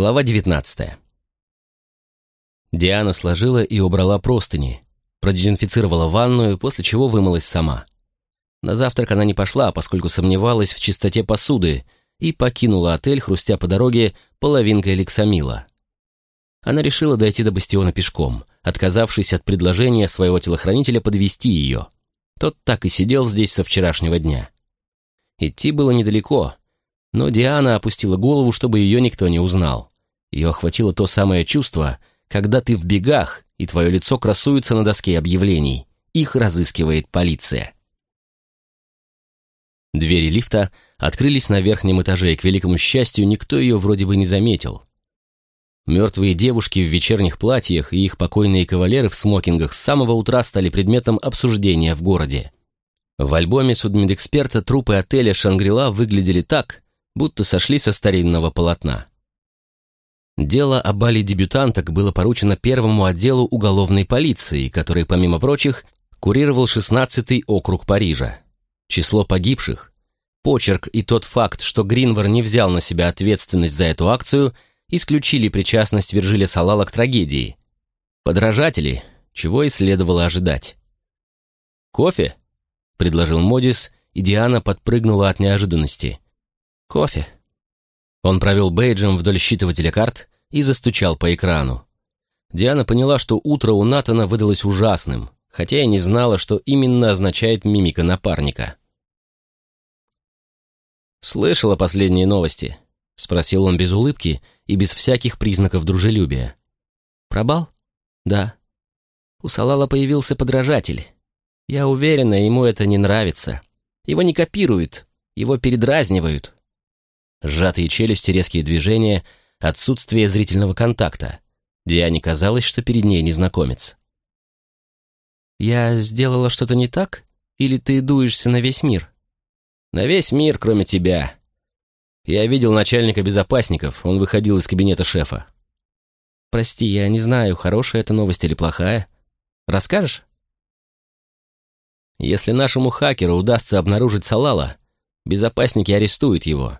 Глава 19 Диана сложила и убрала простыни, продезинфицировала ванную, после чего вымылась сама. На завтрак она не пошла, поскольку сомневалась в чистоте посуды, и покинула отель, хрустя по дороге половинкой лексамила. Она решила дойти до бастиона пешком, отказавшись от предложения своего телохранителя подвести ее. Тот так и сидел здесь со вчерашнего дня. Идти было недалеко, но Диана опустила голову, чтобы ее никто не узнал. Ее охватило то самое чувство, когда ты в бегах, и твое лицо красуется на доске объявлений. Их разыскивает полиция. Двери лифта открылись на верхнем этаже, и, к великому счастью, никто ее вроде бы не заметил. Мертвые девушки в вечерних платьях и их покойные кавалеры в смокингах с самого утра стали предметом обсуждения в городе. В альбоме судмедэксперта трупы отеля «Шангрила» выглядели так, будто сошли со старинного полотна. Дело о бале дебютанток было поручено первому отделу уголовной полиции, который, помимо прочих, курировал 16-й округ Парижа. Число погибших, почерк и тот факт, что Гринвар не взял на себя ответственность за эту акцию, исключили причастность Виржиля Салала к трагедии. Подражатели, чего и следовало ожидать. «Кофе?» — предложил Модис, и Диана подпрыгнула от неожиданности. «Кофе». Он провел бейджем вдоль считывателя карт и застучал по экрану. Диана поняла, что утро у Натана выдалось ужасным, хотя и не знала, что именно означает мимика напарника. «Слышала последние новости?» — спросил он без улыбки и без всяких признаков дружелюбия. «Пробал?» «Да». У Салала появился подражатель. Я уверена, ему это не нравится. Его не копируют, его передразнивают. Сжатые челюсти, резкие движения, отсутствие зрительного контакта. Диане казалось, что перед ней незнакомец. «Я сделала что-то не так? Или ты дуешься на весь мир?» «На весь мир, кроме тебя. Я видел начальника безопасников, он выходил из кабинета шефа». «Прости, я не знаю, хорошая это новость или плохая. Расскажешь?» «Если нашему хакеру удастся обнаружить Салала, безопасники арестуют его.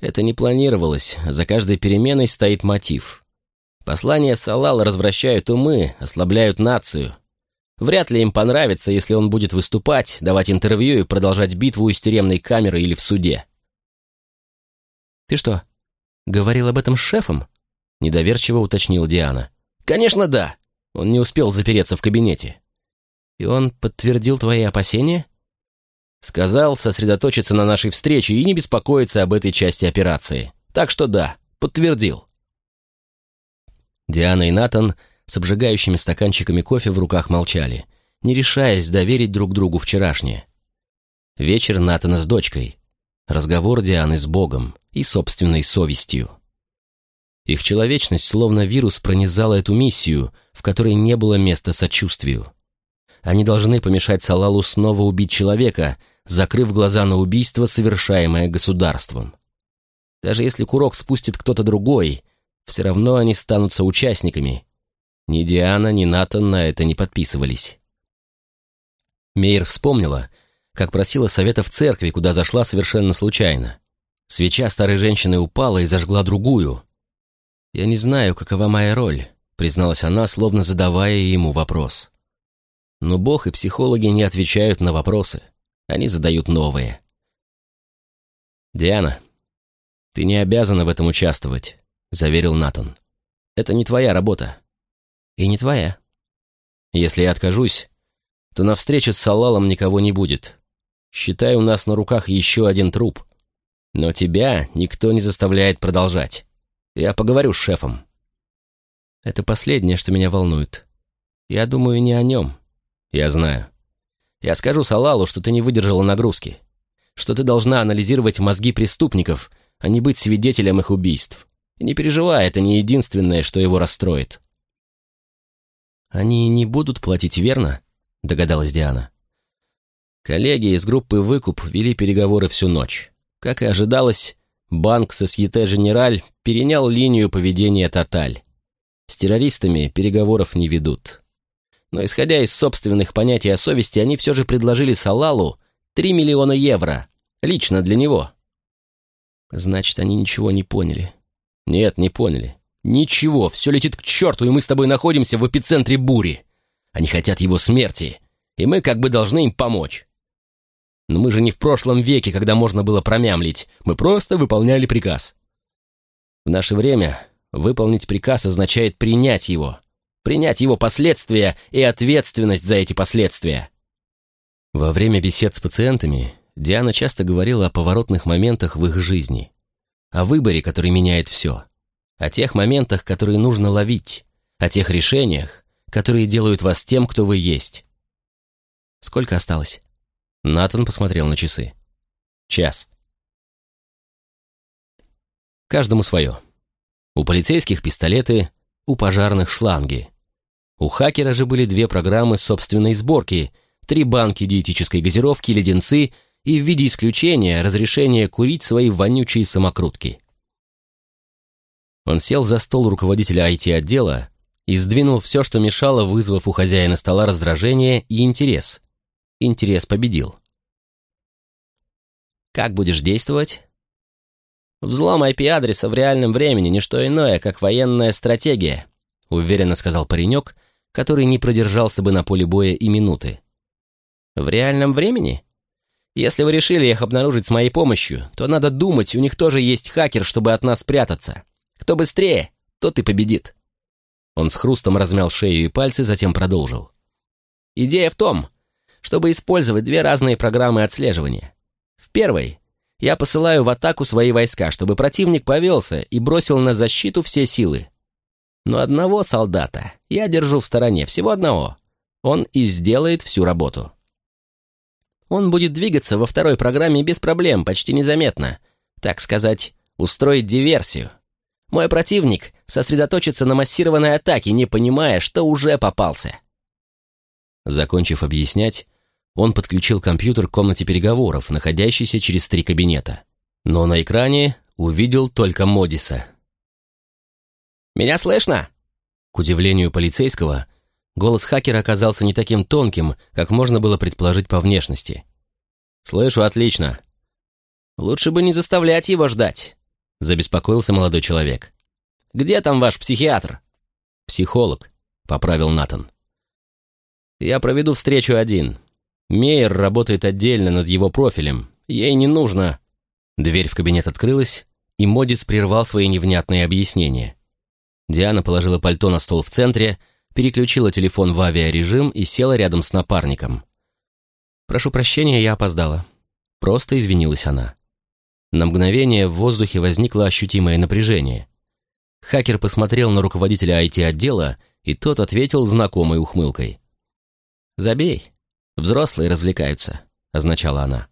Это не планировалось, за каждой переменой стоит мотив. Послания Салала развращают умы, ослабляют нацию. Вряд ли им понравится, если он будет выступать, давать интервью и продолжать битву из тюремной камеры или в суде. «Ты что, говорил об этом с шефом?» — недоверчиво уточнила Диана. «Конечно, да. Он не успел запереться в кабинете». «И он подтвердил твои опасения?» Сказал сосредоточиться на нашей встрече и не беспокоиться об этой части операции. Так что да, подтвердил. Диана и Натан с обжигающими стаканчиками кофе в руках молчали, не решаясь доверить друг другу вчерашнее. Вечер Натана с дочкой. Разговор Дианы с Богом и собственной совестью. Их человечность, словно вирус, пронизала эту миссию, в которой не было места сочувствию. Они должны помешать Салалу снова убить человека, закрыв глаза на убийство, совершаемое государством. Даже если курок спустит кто-то другой, все равно они станут соучастниками. Ни Диана, ни Натан на это не подписывались. Мейер вспомнила, как просила совета в церкви, куда зашла совершенно случайно. Свеча старой женщины упала и зажгла другую. «Я не знаю, какова моя роль», — призналась она, словно задавая ему вопрос. Но Бог и психологи не отвечают на вопросы. Они задают новые. «Диана, ты не обязана в этом участвовать», — заверил Натан. «Это не твоя работа. И не твоя. Если я откажусь, то на встрече с Салалом никого не будет. Считай, у нас на руках еще один труп. Но тебя никто не заставляет продолжать. Я поговорю с шефом». «Это последнее, что меня волнует. Я думаю не о нем». «Я знаю. Я скажу Салалу, что ты не выдержала нагрузки, что ты должна анализировать мозги преступников, а не быть свидетелем их убийств. И не переживай, это не единственное, что его расстроит». «Они не будут платить верно?» — догадалась Диана. Коллеги из группы «Выкуп» вели переговоры всю ночь. Как и ожидалось, банк Сосьете Женераль перенял линию поведения «Тоталь». С террористами переговоров не ведут но исходя из собственных понятий о совести, они все же предложили Салалу 3 миллиона евро, лично для него. Значит, они ничего не поняли. Нет, не поняли. Ничего, все летит к черту, и мы с тобой находимся в эпицентре бури. Они хотят его смерти, и мы как бы должны им помочь. Но мы же не в прошлом веке, когда можно было промямлить. Мы просто выполняли приказ. В наше время выполнить приказ означает принять его. Принять его последствия и ответственность за эти последствия. Во время бесед с пациентами Диана часто говорила о поворотных моментах в их жизни. О выборе, который меняет все о тех моментах, которые нужно ловить, о тех решениях, которые делают вас тем, кто вы есть. Сколько осталось? Натан посмотрел на часы. Час. Каждому свое. У полицейских пистолеты, у пожарных шланги. У хакера же были две программы собственной сборки, три банки диетической газировки, леденцы и в виде исключения разрешение курить свои вонючие самокрутки. Он сел за стол руководителя IT-отдела и сдвинул все, что мешало, вызвав у хозяина стола раздражение и интерес. Интерес победил. «Как будешь действовать?» «Взлом IP-адреса в реальном времени – не что иное, как военная стратегия», – уверенно сказал паренек, который не продержался бы на поле боя и минуты. «В реальном времени? Если вы решили их обнаружить с моей помощью, то надо думать, у них тоже есть хакер, чтобы от нас прятаться. Кто быстрее, тот и победит». Он с хрустом размял шею и пальцы, затем продолжил. «Идея в том, чтобы использовать две разные программы отслеживания. В первой я посылаю в атаку свои войска, чтобы противник повелся и бросил на защиту все силы. Но одного солдата я держу в стороне, всего одного. Он и сделает всю работу. Он будет двигаться во второй программе без проблем, почти незаметно. Так сказать, устроить диверсию. Мой противник сосредоточится на массированной атаке, не понимая, что уже попался. Закончив объяснять, он подключил компьютер к комнате переговоров, находящейся через три кабинета. Но на экране увидел только Модиса. «Меня слышно?» К удивлению полицейского, голос хакера оказался не таким тонким, как можно было предположить по внешности. «Слышу отлично». «Лучше бы не заставлять его ждать. — забеспокоился молодой человек. «Где там ваш психиатр?» «Психолог», — поправил Натан. «Я проведу встречу один. Мейер работает отдельно над его профилем. Ей не нужно...» Дверь в кабинет открылась, и Модис прервал свои невнятные объяснения. Диана положила пальто на стол в центре, переключила телефон в авиарежим и села рядом с напарником. «Прошу прощения, я опоздала». Просто извинилась она. На мгновение в воздухе возникло ощутимое напряжение. Хакер посмотрел на руководителя IT-отдела, и тот ответил знакомой ухмылкой. «Забей. Взрослые развлекаются», — означала она.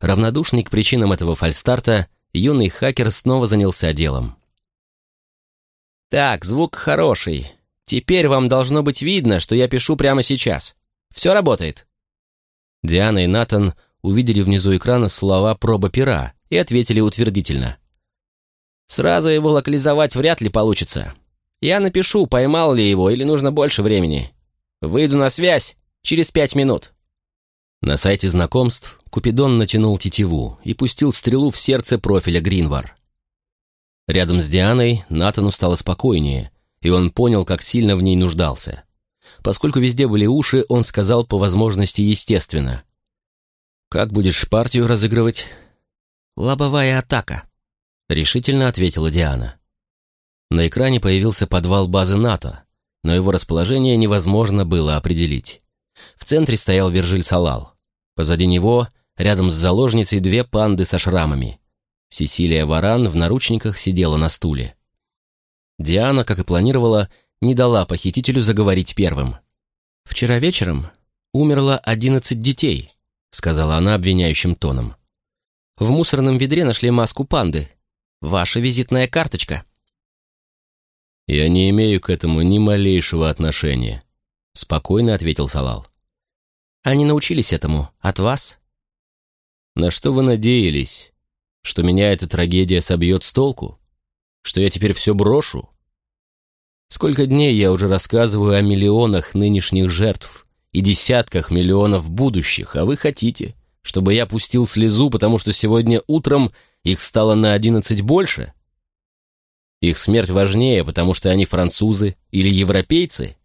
Равнодушный к причинам этого фальстарта, юный хакер снова занялся делом. «Так, звук хороший. Теперь вам должно быть видно, что я пишу прямо сейчас. Все работает?» Диана и Натан увидели внизу экрана слова «проба пера», и ответили утвердительно. «Сразу его локализовать вряд ли получится. Я напишу, поймал ли его или нужно больше времени. Выйду на связь через пять минут». На сайте знакомств Купидон натянул тетиву и пустил стрелу в сердце профиля Гринвар. Рядом с Дианой Натану стало спокойнее, и он понял, как сильно в ней нуждался. Поскольку везде были уши, он сказал по возможности естественно. «Как будешь партию разыгрывать?» «Лобовая атака», — решительно ответила Диана. На экране появился подвал базы НАТО, но его расположение невозможно было определить. В центре стоял Вержиль Салал. Позади него, рядом с заложницей, две панды со шрамами. Сесилия Варан в наручниках сидела на стуле. Диана, как и планировала, не дала похитителю заговорить первым. «Вчера вечером умерло одиннадцать детей», — сказала она обвиняющим тоном. В мусорном ведре нашли маску панды. Ваша визитная карточка». «Я не имею к этому ни малейшего отношения», — спокойно ответил Салал. «Они научились этому от вас?» «На что вы надеялись? Что меня эта трагедия собьет с толку? Что я теперь все брошу? Сколько дней я уже рассказываю о миллионах нынешних жертв и десятках миллионов будущих, а вы хотите, чтобы я пустил слезу, потому что сегодня утром их стало на одиннадцать больше? Их смерть важнее, потому что они французы или европейцы?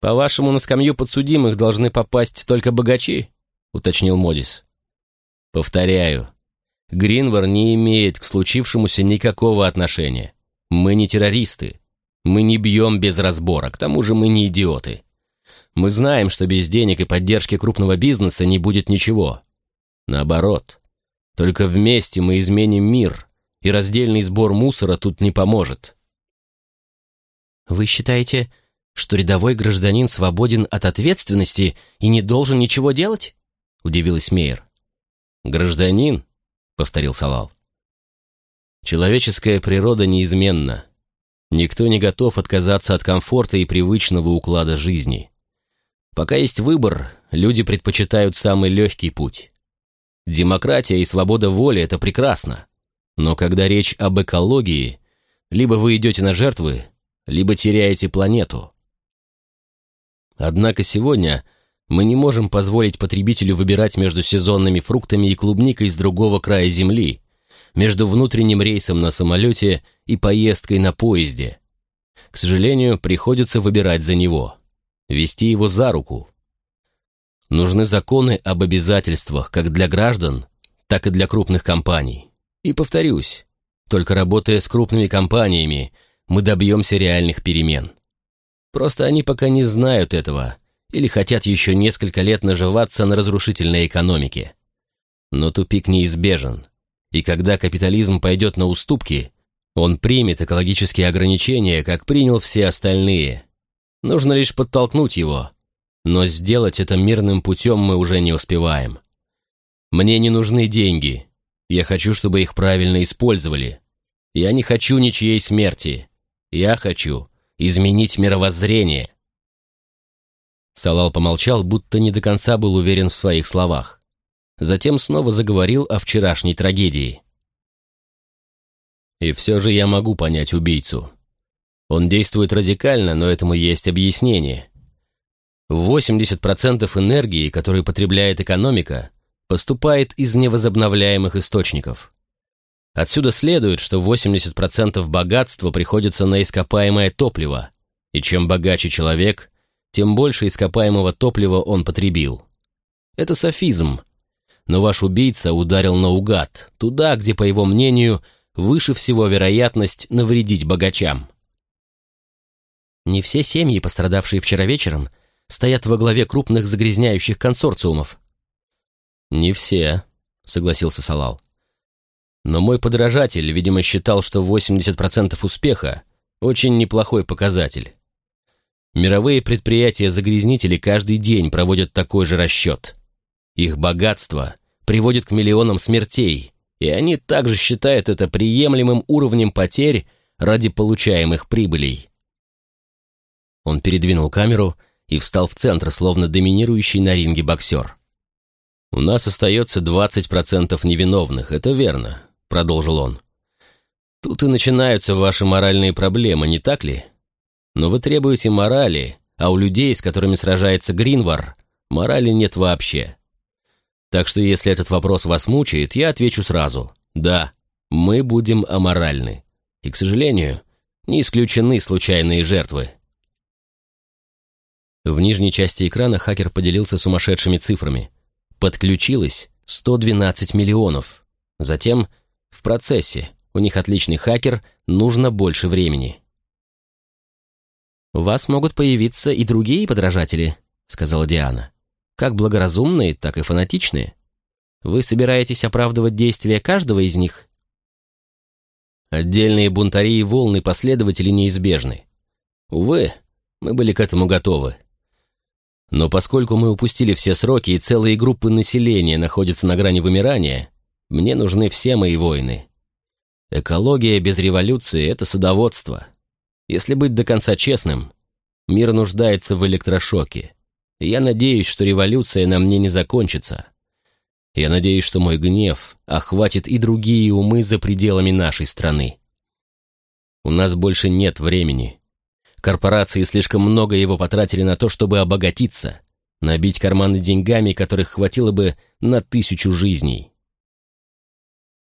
По-вашему, на скамью подсудимых должны попасть только богачи? Уточнил Модис. Повторяю, Гринвар не имеет к случившемуся никакого отношения. Мы не террористы. Мы не бьем без разбора, к тому же мы не идиоты. Мы знаем, что без денег и поддержки крупного бизнеса не будет ничего. Наоборот, только вместе мы изменим мир, и раздельный сбор мусора тут не поможет. Вы считаете, что рядовой гражданин свободен от ответственности и не должен ничего делать? Удивилась Мейер. Гражданин, повторил Салал. Человеческая природа неизменна. Никто не готов отказаться от комфорта и привычного уклада жизни. Пока есть выбор, люди предпочитают самый легкий путь. Демократия и свобода воли – это прекрасно. Но когда речь об экологии, либо вы идете на жертвы, либо теряете планету. Однако сегодня мы не можем позволить потребителю выбирать между сезонными фруктами и клубникой с другого края Земли, между внутренним рейсом на самолете и поездкой на поезде. К сожалению, приходится выбирать за него вести его за руку. Нужны законы об обязательствах как для граждан, так и для крупных компаний. И повторюсь, только работая с крупными компаниями, мы добьемся реальных перемен. Просто они пока не знают этого или хотят еще несколько лет наживаться на разрушительной экономике. Но тупик неизбежен, и когда капитализм пойдет на уступки, он примет экологические ограничения, как принял все остальные – Нужно лишь подтолкнуть его. Но сделать это мирным путем мы уже не успеваем. Мне не нужны деньги. Я хочу, чтобы их правильно использовали. Я не хочу ничьей смерти. Я хочу изменить мировоззрение. Салал помолчал, будто не до конца был уверен в своих словах. Затем снова заговорил о вчерашней трагедии. И все же я могу понять убийцу. Он действует радикально, но этому есть объяснение. 80% энергии, которую потребляет экономика, поступает из невозобновляемых источников. Отсюда следует, что 80% богатства приходится на ископаемое топливо, и чем богаче человек, тем больше ископаемого топлива он потребил. Это софизм, но ваш убийца ударил наугад, туда, где, по его мнению, выше всего вероятность навредить богачам. Не все семьи, пострадавшие вчера вечером, стоят во главе крупных загрязняющих консорциумов. «Не все», — согласился Салал. «Но мой подражатель, видимо, считал, что 80% успеха — очень неплохой показатель. Мировые предприятия-загрязнители каждый день проводят такой же расчет. Их богатство приводит к миллионам смертей, и они также считают это приемлемым уровнем потерь ради получаемых прибылей. Он передвинул камеру и встал в центр, словно доминирующий на ринге боксер. «У нас остается 20% невиновных, это верно», — продолжил он. «Тут и начинаются ваши моральные проблемы, не так ли? Но вы требуете морали, а у людей, с которыми сражается Гринвар, морали нет вообще. Так что если этот вопрос вас мучает, я отвечу сразу. Да, мы будем аморальны. И, к сожалению, не исключены случайные жертвы». В нижней части экрана хакер поделился сумасшедшими цифрами. Подключилось 112 миллионов. Затем, в процессе, у них отличный хакер, нужно больше времени. «У вас могут появиться и другие подражатели», — сказала Диана. «Как благоразумные, так и фанатичные. Вы собираетесь оправдывать действия каждого из них?» Отдельные бунтари и волны последователей неизбежны. Увы, мы были к этому готовы. Но поскольку мы упустили все сроки и целые группы населения находятся на грани вымирания, мне нужны все мои воины. Экология без революции — это садоводство. Если быть до конца честным, мир нуждается в электрошоке. Я надеюсь, что революция на мне не закончится. Я надеюсь, что мой гнев охватит и другие умы за пределами нашей страны. У нас больше нет времени. Корпорации слишком много его потратили на то, чтобы обогатиться, набить карманы деньгами, которых хватило бы на тысячу жизней.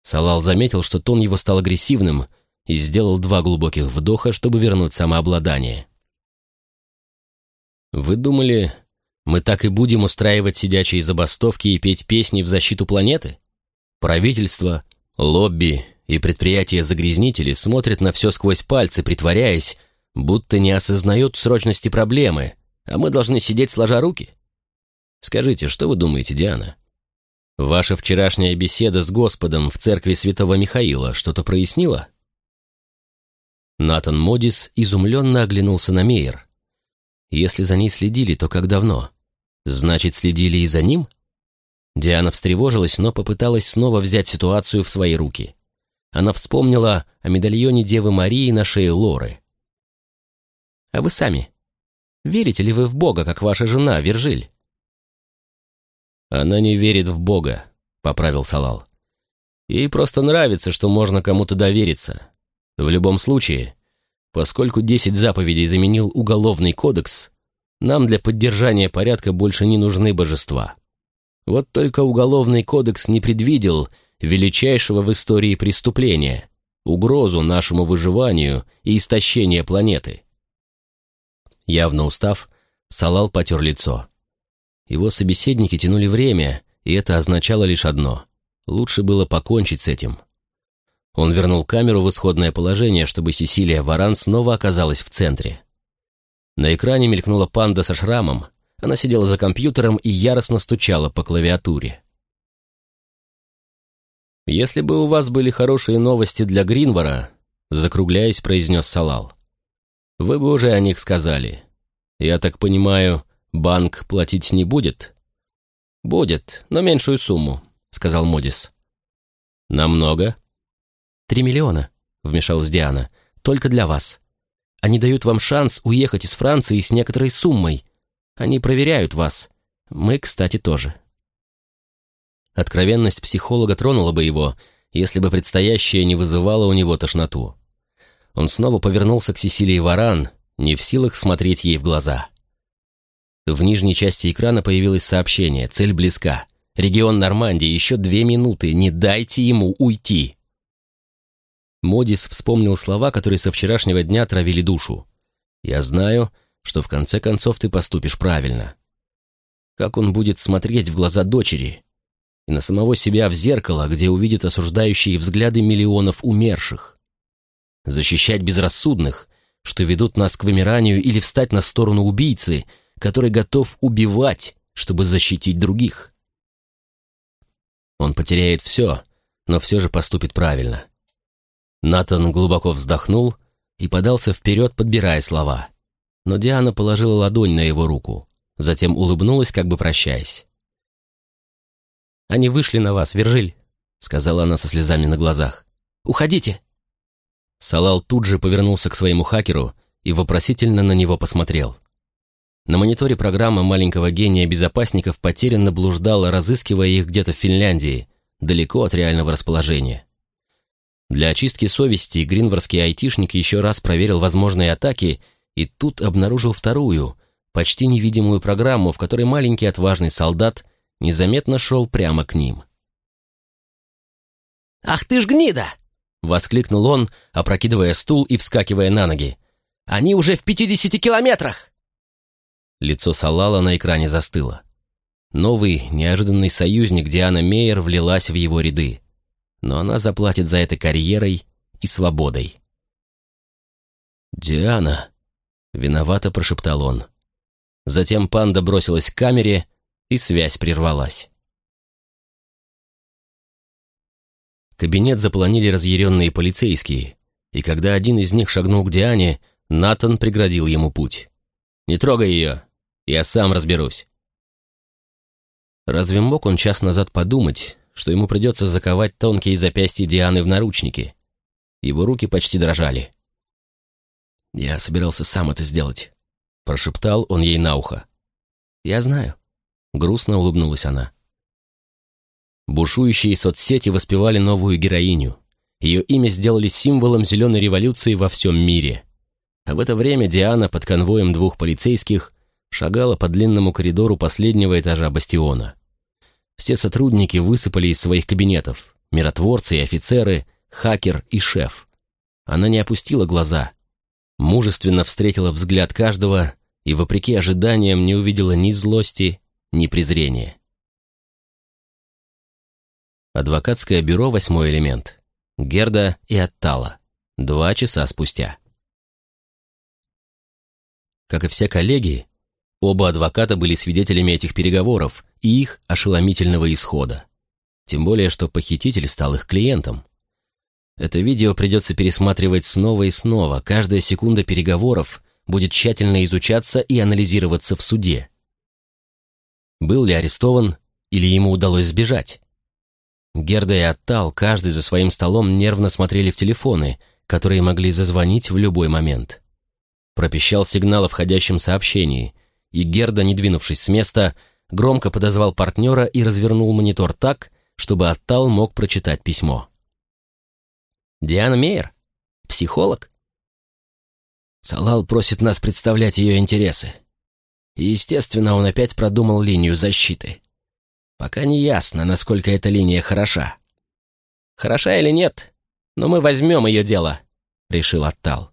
Салал заметил, что тон его стал агрессивным, и сделал два глубоких вдоха, чтобы вернуть самообладание. «Вы думали, мы так и будем устраивать сидячие забастовки и петь песни в защиту планеты? Правительство, лобби и предприятия-загрязнители смотрят на все сквозь пальцы, притворяясь, будто не осознают срочности проблемы, а мы должны сидеть сложа руки? Скажите, что вы думаете, Диана? Ваша вчерашняя беседа с Господом в церкви святого Михаила что-то прояснила?» Натан Модис изумленно оглянулся на Мейер. Если за ней следили, то как давно? Значит, следили и за ним? Диана встревожилась, но попыталась снова взять ситуацию в свои руки. Она вспомнила о медальоне Девы Марии на шее Лоры. «А вы сами? Верите ли вы в Бога, как ваша жена, Виржиль?» «Она не верит в Бога», — поправил Салал. «Ей просто нравится, что можно кому-то довериться. В любом случае, поскольку десять заповедей заменил уголовный кодекс, нам для поддержания порядка больше не нужны божества. Вот только уголовный кодекс не предвидел величайшего в истории преступления, угрозу нашему выживанию и истощение планеты. Явно устав, Салал потер лицо. Его собеседники тянули время, и это означало лишь одно — лучше было покончить с этим. Он вернул камеру в исходное положение, чтобы Сесилия Варан снова оказалась в центре. На экране мелькнула панда со шрамом. Она сидела за компьютером и яростно стучала по клавиатуре. «Если бы у вас были хорошие новости для Гринвара», закругляясь, произнес Салал, «вы бы уже о них сказали. Я так понимаю, банк платить не будет?» «Будет, но меньшую сумму», — сказал Модис. «Намного?» «Три миллиона», — вмешалась Диана. «Только для вас. Они дают вам шанс уехать из Франции с некоторой суммой. Они проверяют вас. Мы, кстати, тоже». Откровенность психолога тронула бы его, если бы предстоящее не вызывало у него тошноту. Он снова повернулся к Сесилии Варан, не в силах смотреть ей в глаза. В нижней части экрана появилось сообщение «Цель близка». Регион Нормандии, еще две минуты, не дайте ему уйти. Модис вспомнил слова, которые со вчерашнего дня травили душу. «Я знаю, что в конце концов ты поступишь правильно». Как он будет смотреть в глаза дочери? И на самого себя в зеркало, где увидит осуждающие взгляды миллионов умерших? Защищать безрассудных, что ведут нас к вымиранию, или встать на сторону убийцы, который готов убивать, чтобы защитить других? Он потеряет все, но все же поступит правильно. Натан глубоко вздохнул и подался вперед, подбирая слова. Но Диана положила ладонь на его руку, затем улыбнулась, как бы прощаясь. «Они вышли на вас, Вержиль», — сказала она со слезами на глазах. «Уходите!» Салал тут же повернулся к своему хакеру и вопросительно на него посмотрел. На мониторе программа маленького гения безопасников потерянно блуждала, разыскивая их где-то в Финляндии, далеко от реального расположения. Для очистки совести гринварский айтишник еще раз проверил возможные атаки и тут обнаружил вторую, почти невидимую программу, в которой маленький отважный солдат незаметно шел прямо к ним. «Ах ты ж гнида!» — воскликнул он, опрокидывая стул и вскакивая на ноги. «Они уже в пятидесяти километрах!» Лицо Салала на экране застыло. Новый, неожиданный союзник Диана Мейер влилась в его ряды но она заплатит за это карьерой и свободой. «Диана!» — виновато прошептал он. Затем панда бросилась к камере, и связь прервалась. Кабинет заполонили разъяренные полицейские, и когда один из них шагнул к Диане, Натан преградил ему путь. «Не трогай ее, я сам разберусь». Разве мог он час назад подумать, что ему придется заковать тонкие запястья Дианы в наручники. Его руки почти дрожали. «Я собирался сам это сделать», — прошептал он ей на ухо. «Я знаю», — грустно улыбнулась она. Бушующие соцсети воспевали новую героиню. Ее имя сделали символом зеленой революции во всем мире. А в это время Диана под конвоем двух полицейских шагала по длинному коридору последнего этажа бастиона. Все сотрудники высыпали из своих кабинетов, миротворцы и офицеры, хакер и шеф. Она не опустила глаза, мужественно встретила взгляд каждого и, вопреки ожиданиям, не увидела ни злости, ни презрения. Адвокатское бюро «Восьмой элемент». Герда и Оттала. Два часа спустя. Как и все коллеги, оба адвоката были свидетелями этих переговоров и их ошеломительного исхода. Тем более, что похититель стал их клиентом. Это видео придется пересматривать снова и снова, каждая секунда переговоров будет тщательно изучаться и анализироваться в суде. Был ли арестован или ему удалось сбежать? Герда и Оттал, каждый за своим столом, нервно смотрели в телефоны, которые могли зазвонить в любой момент. Пропищал сигнал о входящем сообщении, и Герда, не двинувшись с места, громко подозвал партнера и развернул монитор так, чтобы Оттал мог прочитать письмо. «Диана Мейер? Психолог?» Салал просит нас представлять ее интересы. И, естественно, он опять продумал линию защиты. Пока не ясно, насколько эта линия хороша. «Хороша или нет, но мы возьмем ее дело», — решил Оттал.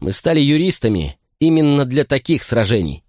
«Мы стали юристами именно для таких сражений.